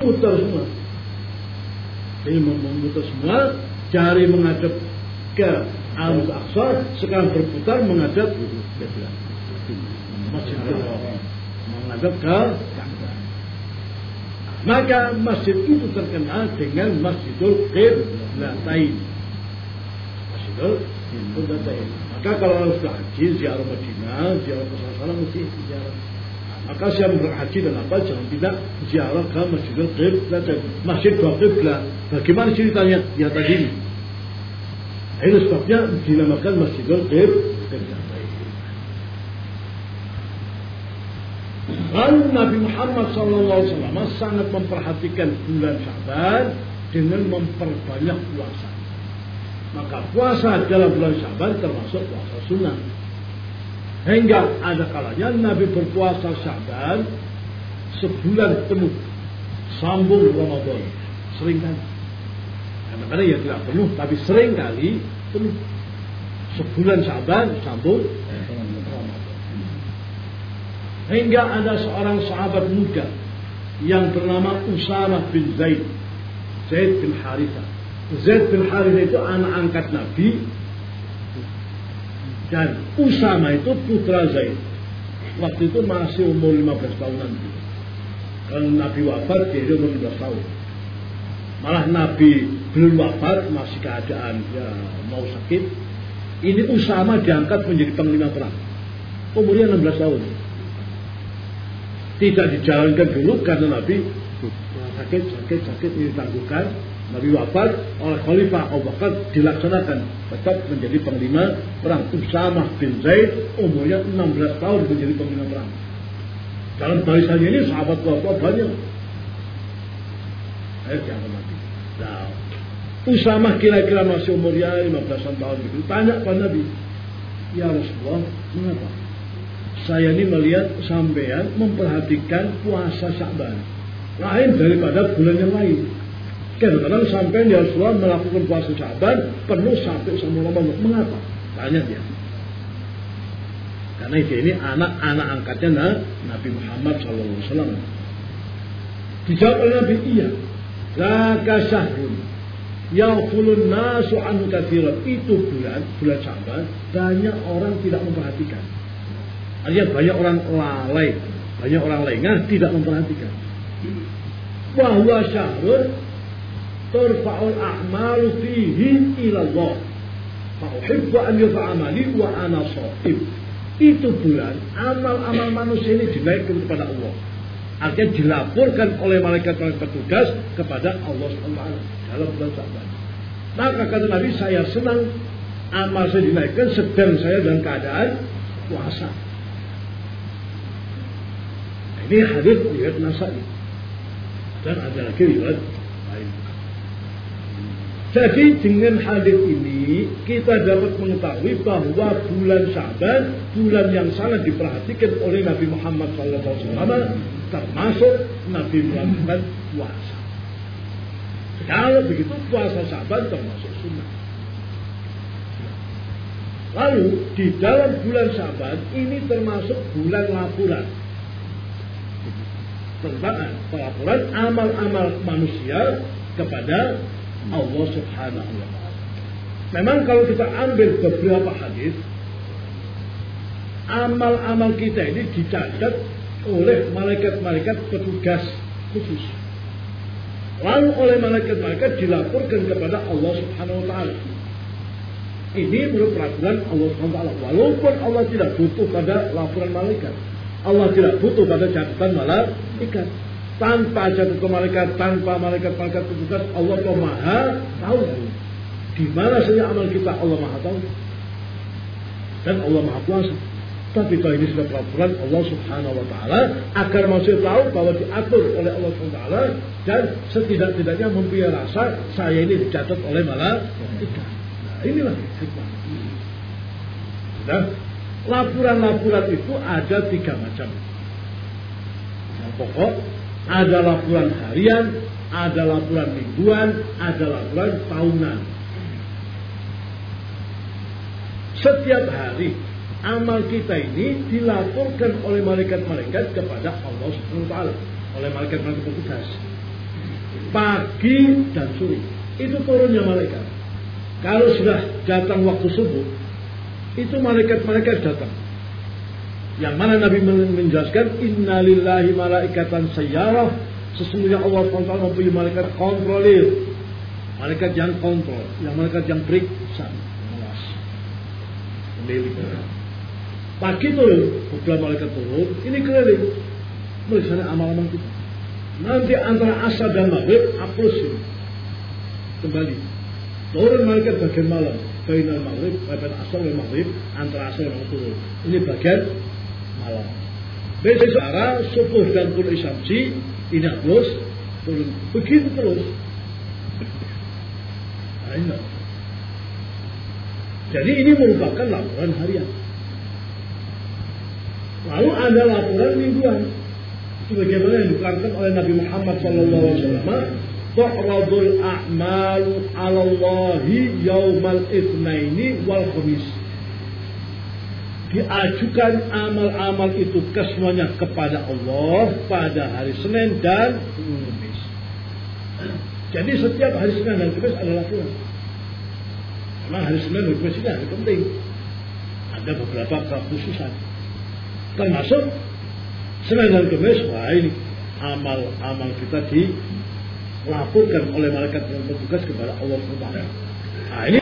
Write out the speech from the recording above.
Muter semua. Jadi memutar semua, jari menghadap ke Al Aqsa, sekarang berputar menghadap ke Haram. Menghadap ke maka masjid itu terkenal dengan Masjidul Qiblatain. Masjidul Qiblatain. Maka kalau sudah haji, ziarah Madinah, ziarah Rasulullah mesti ziarah. Maka siapa berhaji dan apa jangan tidak ziarah ke Masjidul Qiblatain. Masjid dua Qiblat. Bagaimana ceritanya? Ya tadi ini. Itu sebabnya dinamakan Masjidul Qiblatain. Lalu Nabi Muhammad SAW sangat memperhatikan bulan Syaban dengan memperbanyak puasa. Maka puasa dalam bulan Syaban termasuk puasa sunnah. Hingga ada kalanya Nabi berpuasa Syaban sebulan penuh sambung Ramadan. Sering kali. Kadang-kadang ya tidak penuh, tapi sering kali penuh. Sebulan Syaban sambung Hingga ada seorang sahabat muda yang bernama Usama bin Zaid. Zaid bin Haritha. Zaid bin Haritha itu anak angkat Nabi. Dan Usama itu putra Zaid. Waktu itu masih umur 15 tahunan. Kalau Nabi wafat dia umur 15 tahun. Malah Nabi belum wafat masih keadaan ya mau sakit. Ini Usama diangkat menjadi panglima perang. Umurnya 16 tahun tidak dijalankan dulu karena Nabi sakit, sakit, sakit ini ditangguhkan. Nabi wafat oleh Khalifah Abu Bakar dilaksanakan tetap menjadi panglima perang. Usamah bin Zaid umurnya 16 tahun menjadi panglima perang. Dalam barisannya ini sahabat tua banyak. Ayo jangan Nabi. Nah, Usamah kira-kira masih umurnya 15 tahun gitu. Tanya kepada Nabi, Ya Rasulullah, mengapa? saya ini melihat sampean memperhatikan puasa Sya'ban lain daripada bulan yang lain. Kadang-kadang sampai ya Rasulullah melakukan puasa Sya'ban penuh sampai sama Ramadan. Mengapa? Tanya dia. Karena dia ini anak-anak angkatnya Nabi Muhammad SAW. Dijawab oleh Nabi, iya. Laka syahrun. Yaghfulun nasu anhu kathiran. Itu bulan, bulan Sya'ban. Banyak orang tidak memperhatikan. Artinya banyak orang lalai, banyak orang lengah tidak memperhatikan. Bahwa syahrul turfa'ul a'malu fihi ila Allah. Fa'uhibbu an yufa'amali wa ana sha'im. Itu bulan amal-amal manusia ini dinaikkan kepada Allah. Artinya dilaporkan oleh malaikat-malaikat petugas kepada Allah SWT dalam bulan Syaban. Maka kata Nabi saya senang amal saya dinaikkan sedang saya dalam keadaan puasa. Ini hadis riwayat Nasai. Dan ada lagi riwayat lain. Jadi dengan hadis ini kita dapat mengetahui bahwa bulan Syaban bulan yang sangat diperhatikan oleh Nabi Muhammad SAW termasuk Nabi melakukan puasa. Kalau begitu puasa Syaban termasuk sunnah. Lalu di dalam bulan Syaban ini termasuk bulan laporan tentang pelaporan amal-amal manusia kepada Allah Subhanahu wa taala. Memang kalau kita ambil beberapa hadis amal-amal kita ini dicatat oleh malaikat-malaikat petugas khusus. Lalu oleh malaikat-malaikat dilaporkan kepada Allah Subhanahu wa taala. Ini menurut peraturan Allah Subhanahu wa taala. Walaupun Allah tidak butuh pada laporan malaikat. Allah tidak butuh pada catatan malaikat. Tanpa catatan malaikat, tanpa malaikat-malaikat petugas, Allah tahu maha tahu. Di mana saja amal kita Allah maha tahu. Dan Allah maha kuasa. Tapi kalau ini sudah peraturan Allah Subhanahu wa taala agar manusia tahu bahwa diatur oleh Allah Subhanahu wa taala dan setidak-tidaknya mempunyai rasa saya ini dicatat oleh malaikat. Nah, inilah hikmah. Sudah Laporan-laporan itu ada tiga macam. Yang pokok, ada laporan harian, ada laporan mingguan, ada laporan tahunan. Setiap hari amal kita ini dilaporkan oleh malaikat-malaikat kepada Allah Subhanahu wa taala, oleh malaikat-malaikat petugas. pagi dan sore. Itu turunnya malaikat. Kalau sudah datang waktu subuh, itu malaikat-malaikat datang. Yang mana Nabi menjelaskan innalillahi malaikatan sayyarah. Sesungguhnya Allah SWT mempunyai malaikat kontrolir. Malaikat yang kontrol yang malaikat yang periksa. Mengawas melilit pagi turun beberapa malaikat turun ini keliling. Melihat amal-amal kita. Nanti antara asar dan maghrib hapus kembali. Turun malaikat bagian malam. Bagian maghrib bagian asar dan maghrib antara asar dan turun. Ini bagian malam. Besok arah subuh dan kul isamsi ini terus turun. Begitu terus. Ini. Jadi ini merupakan laporan harian. Lalu ada laporan mingguan. Itu bagaimana yang diterangkan oleh Nabi Muhammad SAW. Tu'radul a'malu ala Allahi yaumal ithnaini wal khamis diajukan amal-amal itu kesemuanya kepada Allah pada hari Senin dan Kamis. Jadi setiap hari Senin dan Kamis adalah Tuhan. Memang hari Senin dan Kamis ini hari penting. Ada beberapa kekhususan. Termasuk Senin dan Kamis, wah ini amal-amal kita dilaporkan oleh malaikat yang bertugas kepada Allah SWT. Nah ini